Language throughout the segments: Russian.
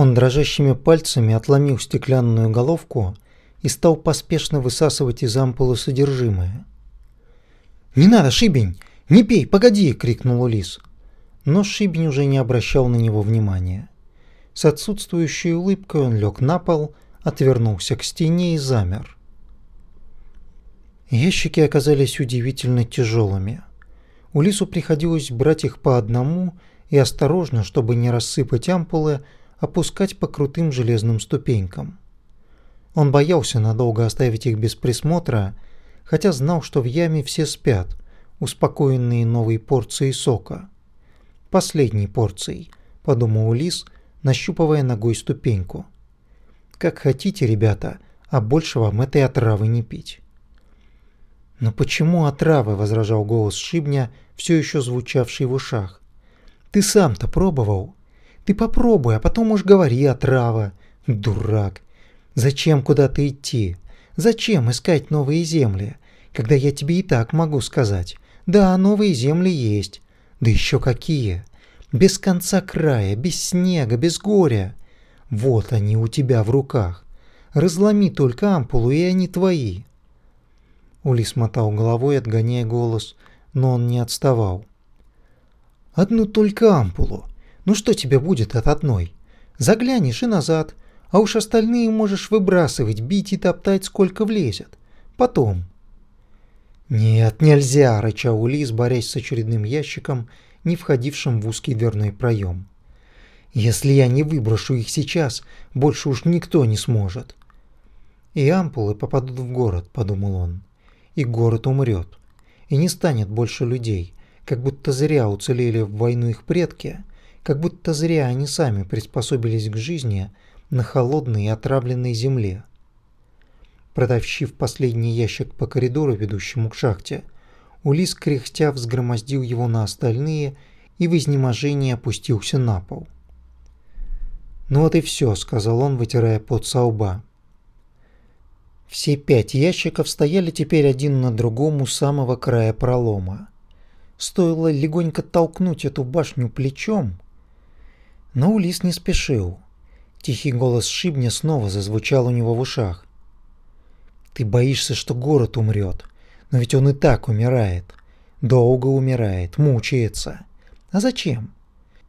Он дрожащими пальцами отломил стеклянную головку и стал поспешно высасывать из ампулы содержимое. «Не надо, Шибень! Не пей, погоди!» – крикнул Улис. Но Шибень уже не обращал на него внимания. С отсутствующей улыбкой он лег на пол, отвернулся к стене и замер. Ящики оказались удивительно тяжелыми. Улису приходилось брать их по одному и осторожно, чтобы не рассыпать ампулы, опускать по крутым железным ступенькам. Он боялся надолго оставить их без присмотра, хотя знал, что в яме все спят, успокоенные новой порцией сока. Последней порцией, подумал Улис, нащупывая ногой ступеньку. Как хотите, ребята, а больше вам этой отравы не пить. «Но почему отравы?» – возражал голос Шибня, все еще звучавший в ушах. «Ты сам-то пробовал? Ты попробуй, а потом уж говори отрава. Дурак! Зачем куда-то идти? Зачем искать новые земли, когда я тебе и так могу сказать? Да, новые земли есть. Да еще какие! Без конца края, без снега, без горя. Вот они у тебя в руках. Разломи только ампулу, и они твои». Улис мотал головой, отгоняя голос, но он не отставал. «Одну только ампулу. Ну что тебе будет от одной? Заглянешь и назад, а уж остальные можешь выбрасывать, бить и топтать, сколько влезет. Потом». «Нет, нельзя!» – рычал Улис, борясь с очередным ящиком, не входившим в узкий дверной проем. «Если я не выброшу их сейчас, больше уж никто не сможет». «И ампулы попадут в город», – подумал он и город умрет. И не станет больше людей, как будто зря уцелели в войну их предки, как будто зря они сами приспособились к жизни на холодной и отравленной земле. Продавщив последний ящик по коридору, ведущему к шахте, Улис кряхтя взгромоздил его на остальные и в изнеможении опустился на пол. «Ну вот и все», — сказал он, вытирая пот со лба. Все пять ящиков стояли теперь один на другом у самого края пролома. Стоило легонько толкнуть эту башню плечом. Но Улис не спешил. Тихий голос Шибня снова зазвучал у него в ушах. «Ты боишься, что город умрет, но ведь он и так умирает. Долго умирает, мучается. А зачем?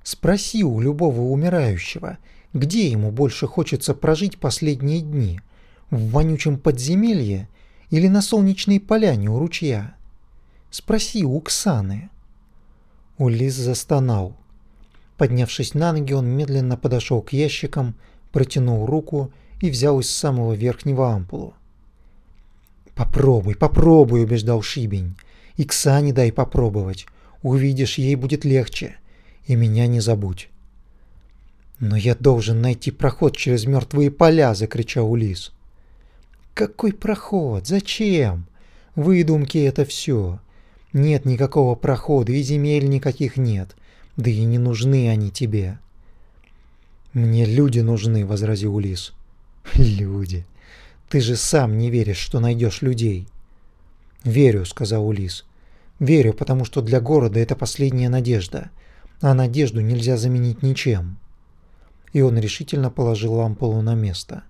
Спроси у любого умирающего, где ему больше хочется прожить последние дни – в вонючем подземелье или на солнечной поляне у ручья? Спроси у Оксаны. Улис застонал. Поднявшись на ноги, он медленно подошел к ящикам, протянул руку и взял из самого верхнего ампулу. «Попробуй, попробуй», — убеждал Шибень. «Иксане дай попробовать. Увидишь, ей будет легче. И меня не забудь». «Но я должен найти проход через мертвые поля!» — закричал Улис. Какой проход? Зачем? Выдумки это все. Нет никакого прохода и земель никаких нет. Да и не нужны они тебе. Мне люди нужны, возразил Улис. Люди. Ты же сам не веришь, что найдешь людей. Верю, сказал Улис. Верю, потому что для города это последняя надежда, а надежду нельзя заменить ничем. И он решительно положил ампулу на место.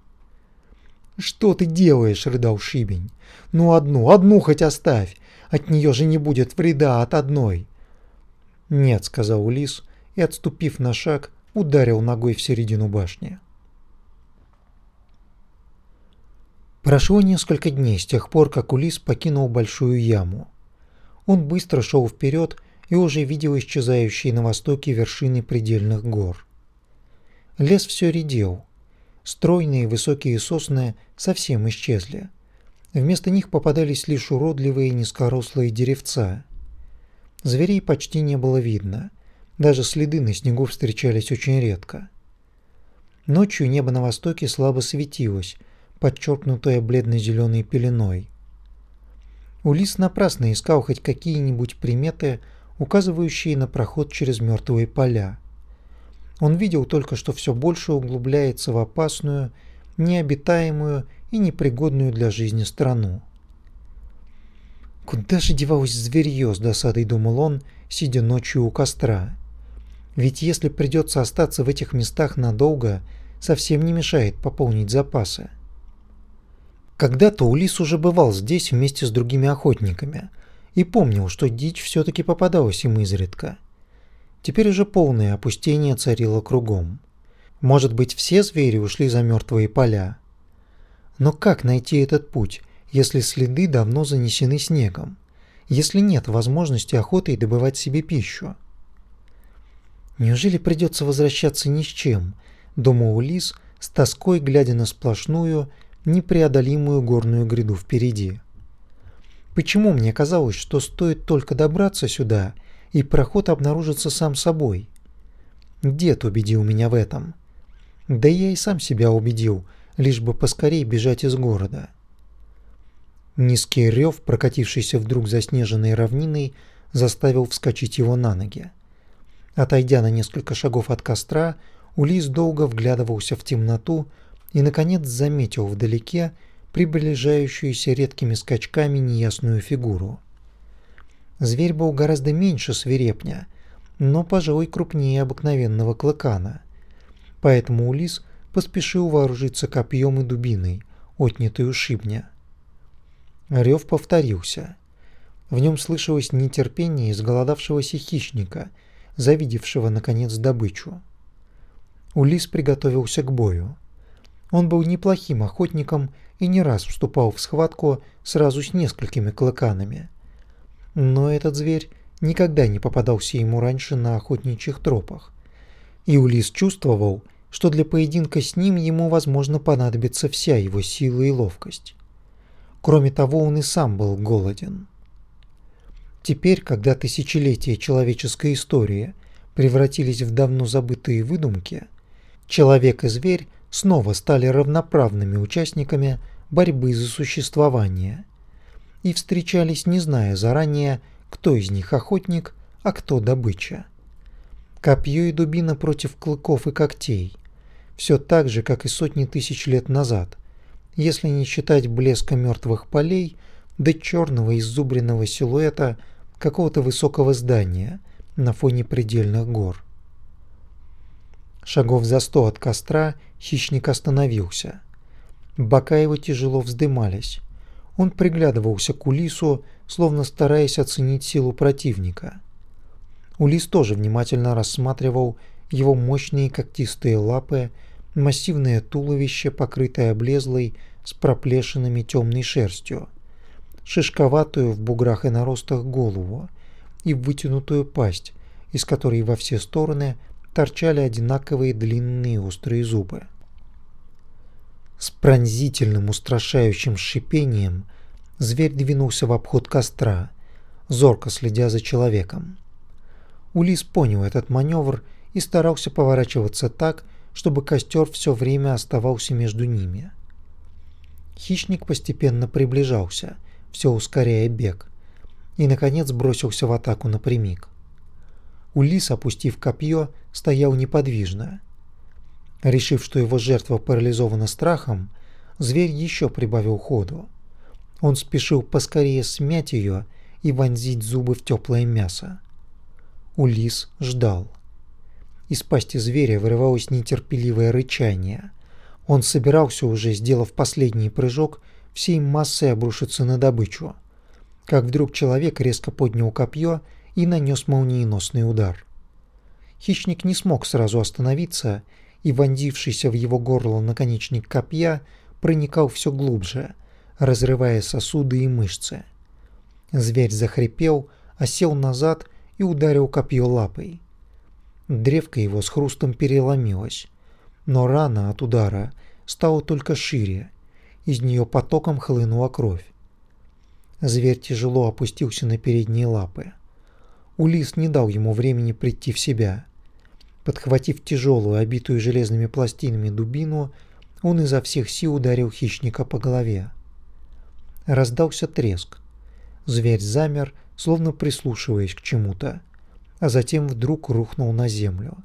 «Что ты делаешь?» – рыдал Шибень. «Ну одну, одну хоть оставь. От нее же не будет вреда от одной». «Нет», – сказал Улис и, отступив на шаг, ударил ногой в середину башни. Прошло несколько дней с тех пор, как Улис покинул большую яму. Он быстро шел вперед и уже видел исчезающие на востоке вершины предельных гор. Лес все редел, Стройные высокие сосны совсем исчезли. Вместо них попадались лишь уродливые низкорослые деревца. Зверей почти не было видно. Даже следы на снегу встречались очень редко. Ночью небо на востоке слабо светилось, подчеркнутое бледно-зеленой пеленой. Улис напрасно искал хоть какие-нибудь приметы, указывающие на проход через мертвые поля. Он видел только, что все больше углубляется в опасную, необитаемую и непригодную для жизни страну. Куда же девалось зверье, с досадой думал он, сидя ночью у костра. Ведь если придется остаться в этих местах надолго, совсем не мешает пополнить запасы. Когда-то Улис уже бывал здесь вместе с другими охотниками и помнил, что дичь все-таки попадалась им изредка. Теперь уже полное опустение царило кругом. Может быть, все звери ушли за мертвые поля. Но как найти этот путь, если следы давно занесены снегом? Если нет возможности охотой добывать себе пищу? Неужели придется возвращаться ни с чем? Думал Лис, с тоской глядя на сплошную, непреодолимую горную гряду впереди. Почему мне казалось, что стоит только добраться сюда, и проход обнаружится сам собой? Дед убедил меня в этом. Да я и сам себя убедил, лишь бы поскорей бежать из города. Низкий рев, прокатившийся вдруг заснеженной равниной, заставил вскочить его на ноги. Отойдя на несколько шагов от костра, Улис долго вглядывался в темноту и, наконец, заметил вдалеке приближающуюся редкими скачками неясную фигуру. Зверь был гораздо меньше свирепня, но, пожалуй, крупнее обыкновенного клыкана. Поэтому Улис поспешил вооружиться копьем и дубиной, отнятой у шибня. Рев повторился. В нем слышалось нетерпение изголодавшегося хищника, завидевшего, наконец, добычу. Улис приготовился к бою. Он был неплохим охотником и не раз вступал в схватку сразу с несколькими клыканами. Но этот зверь никогда не попадался ему раньше на охотничьих тропах. И Улис чувствовал, что для поединка с ним ему, возможно, понадобится вся его сила и ловкость. Кроме того, он и сам был голоден. Теперь, когда тысячелетия человеческой истории превратились в давно забытые выдумки, человек и зверь снова стали равноправными участниками борьбы за существование и встречались, не зная заранее, кто из них охотник, а кто добыча. Копье и дубина против клыков и когтей. Все так же, как и сотни тысяч лет назад, если не считать блеска мертвых полей до черного иззубренного силуэта какого-то высокого здания на фоне предельных гор. Шагов за сто от костра хищник остановился. Бока его тяжело вздымались. Он приглядывался к Улису, словно стараясь оценить силу противника. Улис тоже внимательно рассматривал его мощные когтистые лапы, массивное туловище, покрытое облезлой с проплешинами темной шерстью, шишковатую в буграх и наростах голову и вытянутую пасть, из которой во все стороны – торчали одинаковые длинные острые зубы. С пронзительным устрашающим шипением зверь двинулся в обход костра, зорко следя за человеком. Улис понял этот маневр и старался поворачиваться так, чтобы костер все время оставался между ними. Хищник постепенно приближался, все ускоряя бег, и, наконец, бросился в атаку напрямик. Улис, опустив копье, стоял неподвижно. Решив, что его жертва парализована страхом, зверь еще прибавил ходу. Он спешил поскорее смять ее и вонзить зубы в теплое мясо. Улис ждал. Из пасти зверя вырывалось нетерпеливое рычание. Он собирался уже, сделав последний прыжок, всей массой обрушиться на добычу. Как вдруг человек резко поднял копье и нанес молниеносный удар. Хищник не смог сразу остановиться, и вонзившийся в его горло наконечник копья проникал все глубже, разрывая сосуды и мышцы. Зверь захрипел, осел назад и ударил копье лапой. Древко его с хрустом переломилось, но рана от удара стала только шире, из нее потоком хлынула кровь. Зверь тяжело опустился на передние лапы. Улис не дал ему времени прийти в себя. Подхватив тяжелую, обитую железными пластинами дубину, он изо всех сил ударил хищника по голове. Раздался треск. Зверь замер, словно прислушиваясь к чему-то, а затем вдруг рухнул на землю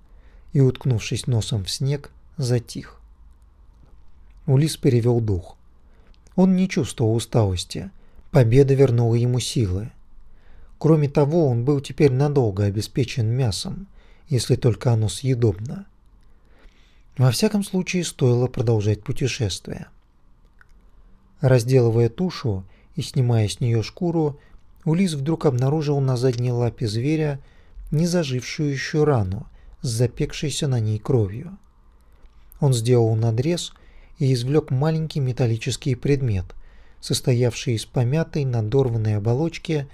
и, уткнувшись носом в снег, затих. Улис перевел дух. Он не чувствовал усталости. Победа вернула ему силы. Кроме того, он был теперь надолго обеспечен мясом, если только оно съедобно. Во всяком случае, стоило продолжать путешествие. Разделывая тушу и снимая с нее шкуру, Улис вдруг обнаружил на задней лапе зверя незажившую еще рану с запекшейся на ней кровью. Он сделал надрез и извлек маленький металлический предмет, состоявший из помятой надорванной оболочки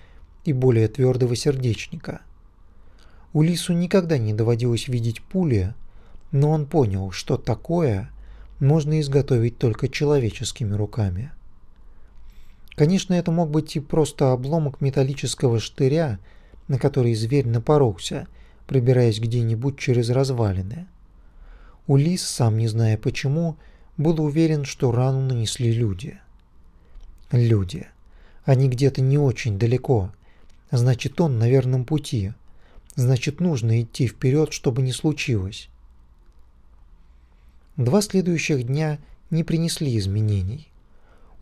и более твердого сердечника. Улису никогда не доводилось видеть пули, но он понял, что такое можно изготовить только человеческими руками. Конечно, это мог быть и просто обломок металлического штыря, на который зверь напоролся, пробираясь где-нибудь через развалины. Улис, сам не зная почему, был уверен, что рану нанесли люди. Люди. Они где-то не очень далеко. Значит, он на верном пути. Значит, нужно идти вперед, чтобы не случилось. Два следующих дня не принесли изменений.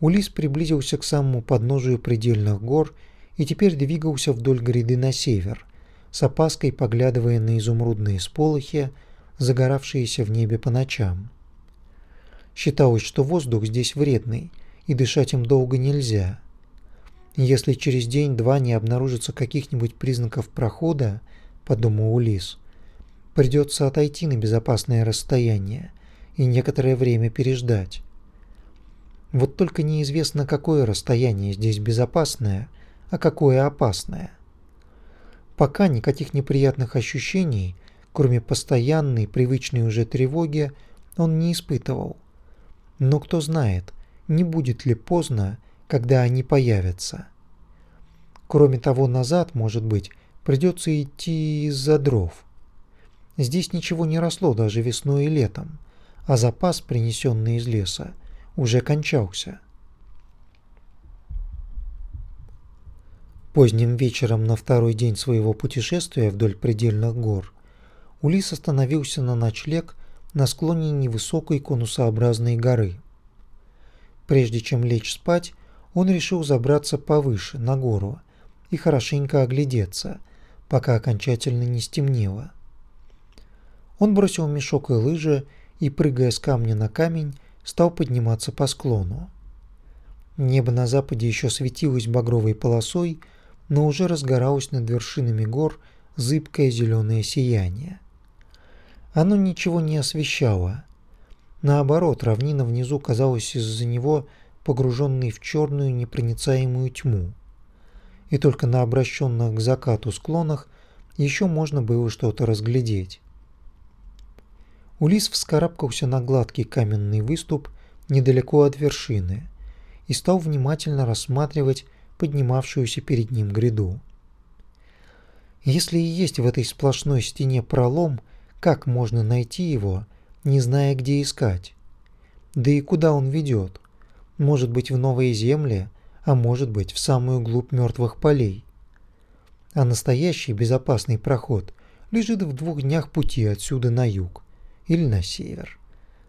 Улис приблизился к самому подножию предельных гор и теперь двигался вдоль гряды на север, с опаской поглядывая на изумрудные сполохи, загоравшиеся в небе по ночам. Считалось, что воздух здесь вредный, и дышать им долго нельзя. Если через день-два не обнаружится каких-нибудь признаков прохода, подумал Улис, придется отойти на безопасное расстояние и некоторое время переждать. Вот только неизвестно, какое расстояние здесь безопасное, а какое опасное. Пока никаких неприятных ощущений кроме постоянной, привычной уже тревоги, он не испытывал. Но кто знает, не будет ли поздно, когда они появятся. Кроме того, назад, может быть, придется идти из-за дров. Здесь ничего не росло даже весной и летом, а запас, принесенный из леса, уже кончался. Поздним вечером на второй день своего путешествия вдоль предельных гор Улис остановился на ночлег на склоне невысокой конусообразной горы. Прежде чем лечь спать, он решил забраться повыше, на гору, и хорошенько оглядеться, пока окончательно не стемнело. Он бросил мешок и лыжи и, прыгая с камня на камень, стал подниматься по склону. Небо на западе еще светилось багровой полосой, но уже разгоралось над вершинами гор зыбкое зеленое сияние. Оно ничего не освещало. Наоборот, равнина внизу казалась из-за него погруженной в черную непроницаемую тьму. И только на обращенных к закату склонах еще можно было что-то разглядеть. Улис вскарабкался на гладкий каменный выступ недалеко от вершины и стал внимательно рассматривать поднимавшуюся перед ним гряду. Если и есть в этой сплошной стене пролом, как можно найти его, не зная, где искать? Да и куда он ведет? Может быть, в новые земли, а может быть, в самую глубь мертвых полей. А настоящий безопасный проход лежит в двух днях пути отсюда на юг или на север.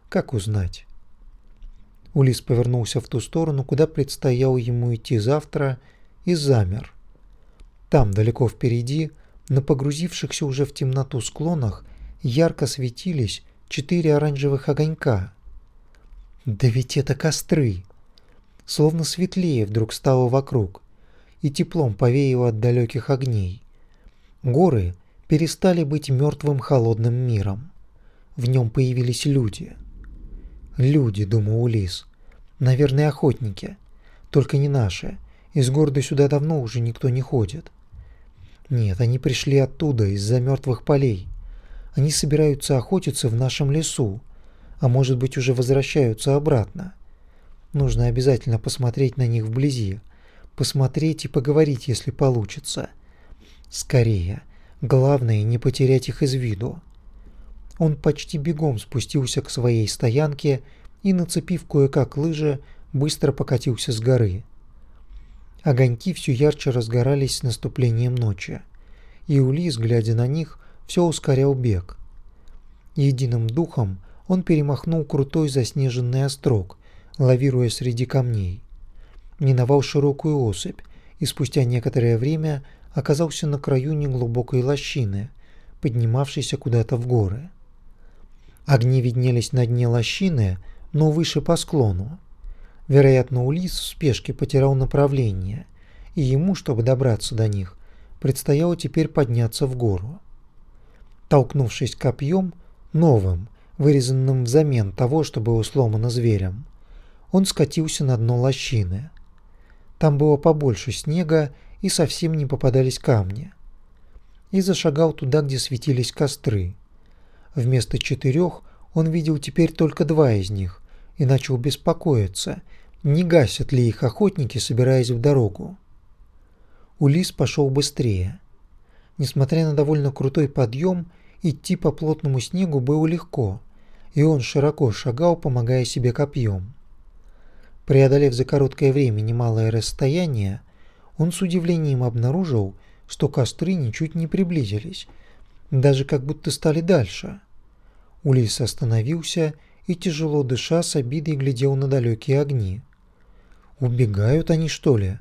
Как узнать? Улис повернулся в ту сторону, куда предстояло ему идти завтра, и замер. Там, далеко впереди, на погрузившихся уже в темноту склонах, ярко светились четыре оранжевых огонька. Да ведь это костры! Словно светлее вдруг стало вокруг, и теплом повеяло от далеких огней. Горы перестали быть мертвым холодным миром. В нем появились люди. Люди, думал Улис. Наверное, охотники. Только не наши. Из города сюда давно уже никто не ходит. Нет, они пришли оттуда, из-за мертвых полей. Они собираются охотиться в нашем лесу, а может быть уже возвращаются обратно. Нужно обязательно посмотреть на них вблизи, посмотреть и поговорить, если получится. Скорее. Главное не потерять их из виду. Он почти бегом спустился к своей стоянке и, нацепив кое-как лыжи, быстро покатился с горы. Огоньки все ярче разгорались с наступлением ночи, и Улис, глядя на них, все ускорял бег. Единым духом он перемахнул крутой заснеженный острог, лавируя среди камней. Миновал широкую осыпь и спустя некоторое время оказался на краю неглубокой лощины, поднимавшейся куда-то в горы. Огни виднелись на дне лощины, но выше по склону. Вероятно, Улис в спешке потерял направление, и ему, чтобы добраться до них, предстояло теперь подняться в гору. Толкнувшись копьем, новым, вырезанным взамен того, что было сломано зверем, он скатился на дно лощины. Там было побольше снега и совсем не попадались камни. И зашагал туда, где светились костры. Вместо четырех он видел теперь только два из них и начал беспокоиться, не гасят ли их охотники, собираясь в дорогу. Улис пошел быстрее. Несмотря на довольно крутой подъем, идти по плотному снегу было легко, и он широко шагал, помогая себе копьем. Преодолев за короткое время немалое расстояние, он с удивлением обнаружил, что костры ничуть не приблизились, даже как будто стали дальше. Улис остановился и, тяжело дыша, с обидой глядел на далекие огни. Убегают они, что ли?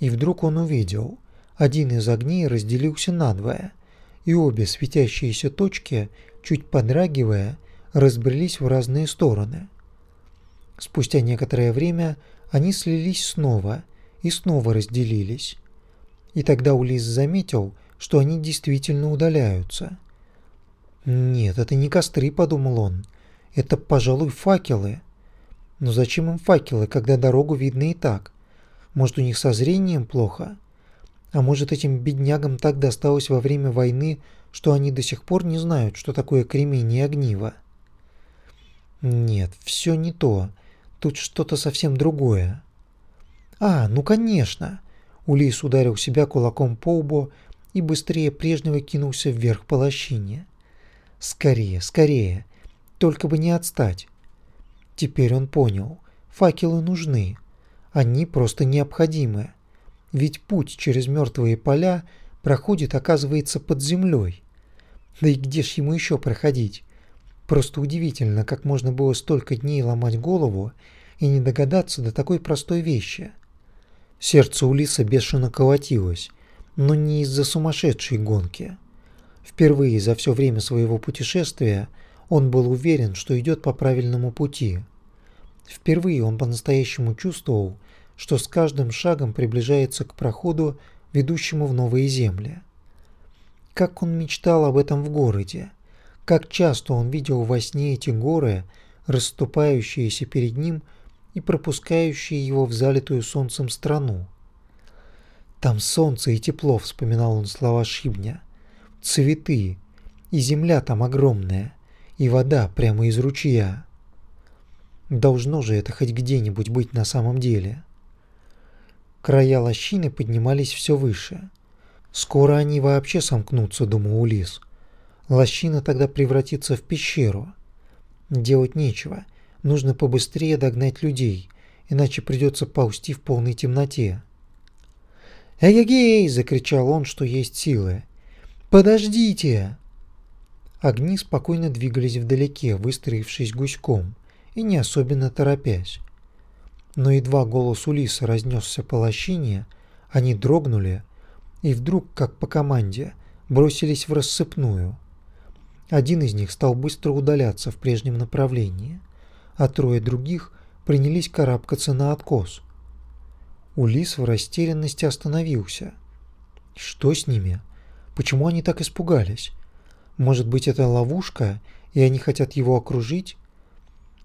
И вдруг он увидел, один из огней разделился надвое, и обе светящиеся точки, чуть подрагивая, разбрелись в разные стороны. Спустя некоторое время они слились снова и снова разделились. И тогда Улис заметил, что они действительно удаляются. «Нет, это не костры», — подумал он. «Это, пожалуй, факелы». Но зачем им факелы, когда дорогу видно и так? Может, у них со зрением плохо? А может, этим беднягам так досталось во время войны, что они до сих пор не знают, что такое кремень и огниво? Нет, все не то. Тут что-то совсем другое. А, ну конечно. Улис ударил себя кулаком по лбу и быстрее прежнего кинулся вверх по лощине. Скорее, скорее. Только бы не отстать. Теперь он понял. Факелы нужны. Они просто необходимы. Ведь путь через мертвые поля проходит, оказывается, под землей. Да и где ж ему еще проходить? Просто удивительно, как можно было столько дней ломать голову и не догадаться до такой простой вещи. Сердце Улиса бешено колотилось, но не из-за сумасшедшей гонки. Впервые за все время своего путешествия он был уверен, что идет по правильному пути. Впервые он по-настоящему чувствовал, что с каждым шагом приближается к проходу, ведущему в новые земли. Как он мечтал об этом в городе, как часто он видел во сне эти горы, расступающиеся перед ним и пропускающие его в залитую солнцем страну. Там солнце и тепло, вспоминал он слова Шибня. Цветы, и земля там огромная, и вода прямо из ручья. Должно же это хоть где-нибудь быть на самом деле. Края лощины поднимались все выше. Скоро они вообще сомкнутся, думал Улис. Лощина тогда превратится в пещеру. Делать нечего. Нужно побыстрее догнать людей, иначе придется ползти в полной темноте. «Эй-эй-эй!» – закричал он, что есть силы. «Подождите!» Огни спокойно двигались вдалеке, выстроившись гуськом и не особенно торопясь но едва голос Улиса разнесся по лощине, они дрогнули и вдруг, как по команде, бросились в рассыпную. Один из них стал быстро удаляться в прежнем направлении, а трое других принялись карабкаться на откос. Улис в растерянности остановился. Что с ними? Почему они так испугались? Может быть, это ловушка, и они хотят его окружить?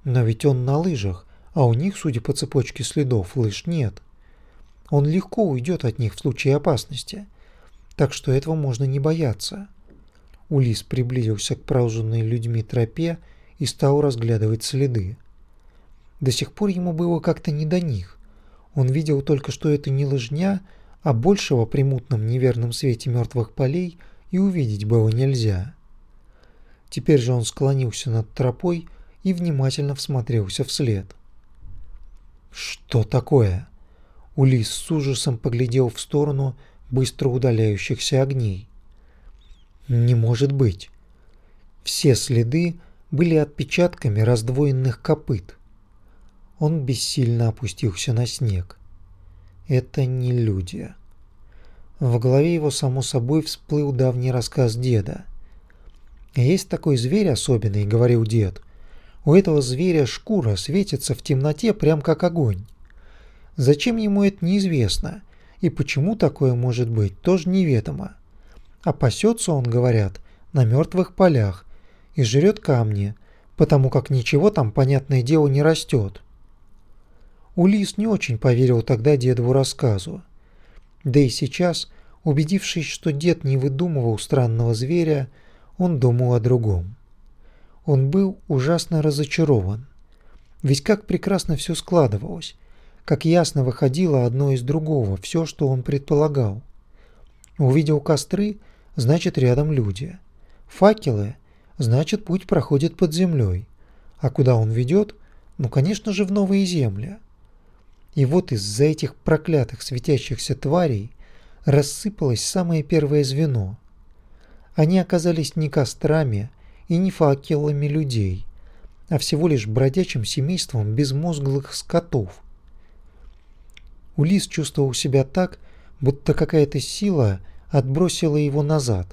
Но ведь он на лыжах, а у них, судя по цепочке следов, лыж нет. Он легко уйдет от них в случае опасности, так что этого можно не бояться. Улис приблизился к проуженной людьми тропе и стал разглядывать следы. До сих пор ему было как-то не до них. Он видел только, что это не лыжня, а большего при мутном неверном свете мертвых полей и увидеть было нельзя. Теперь же он склонился над тропой и внимательно всмотрелся вслед. Что такое? Улис с ужасом поглядел в сторону быстро удаляющихся огней. Не может быть. Все следы были отпечатками раздвоенных копыт. Он бессильно опустился на снег. Это не люди. В голове его само собой всплыл давний рассказ деда. «Есть такой зверь особенный», — говорил дед. «У этого зверя шкура светится в темноте прям как огонь. Зачем ему это неизвестно, и почему такое может быть, тоже неведомо. А пасется он, говорят, на мертвых полях и жрет камни, потому как ничего там, понятное дело, не растет». Улис не очень поверил тогда дедову рассказу. Да и сейчас, убедившись, что дед не выдумывал странного зверя, он думал о другом. Он был ужасно разочарован. Ведь как прекрасно все складывалось, как ясно выходило одно из другого, все, что он предполагал. Увидел костры, значит рядом люди. Факелы, значит путь проходит под землей. А куда он ведет? Ну, конечно же, в новые земли. И вот из-за этих проклятых светящихся тварей рассыпалось самое первое звено. Они оказались не кострами и не факелами людей, а всего лишь бродячим семейством безмозглых скотов. Улис чувствовал себя так, будто какая-то сила отбросила его назад,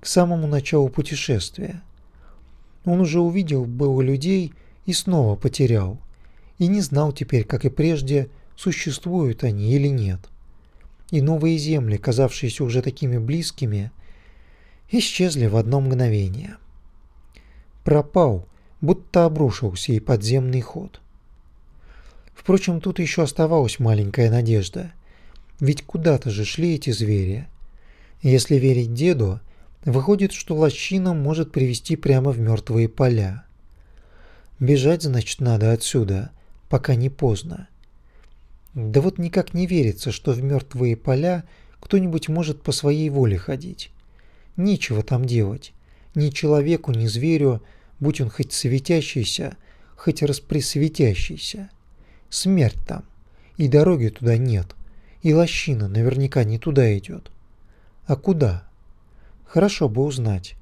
к самому началу путешествия. Он уже увидел было людей и снова потерял и не знал теперь, как и прежде, существуют они или нет. И новые земли, казавшиеся уже такими близкими, исчезли в одно мгновение. Пропал, будто обрушился и подземный ход. Впрочем, тут еще оставалась маленькая надежда. Ведь куда-то же шли эти звери. Если верить деду, выходит, что лощина может привести прямо в мертвые поля. Бежать, значит, надо отсюда, пока не поздно. Да вот никак не верится, что в мертвые поля кто-нибудь может по своей воле ходить. Нечего там делать. Ни человеку, ни зверю, будь он хоть светящийся, хоть распресветящийся. Смерть там. И дороги туда нет. И лощина наверняка не туда идет. А куда? Хорошо бы узнать.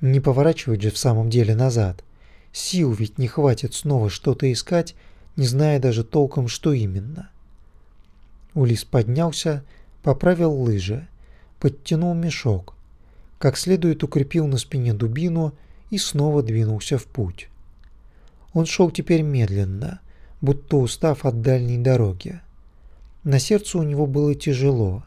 Не поворачивать же в самом деле назад. Сил ведь не хватит снова что-то искать, не зная даже толком, что именно. Улис поднялся, поправил лыжи, подтянул мешок, как следует укрепил на спине дубину и снова двинулся в путь. Он шел теперь медленно, будто устав от дальней дороги. На сердце у него было тяжело.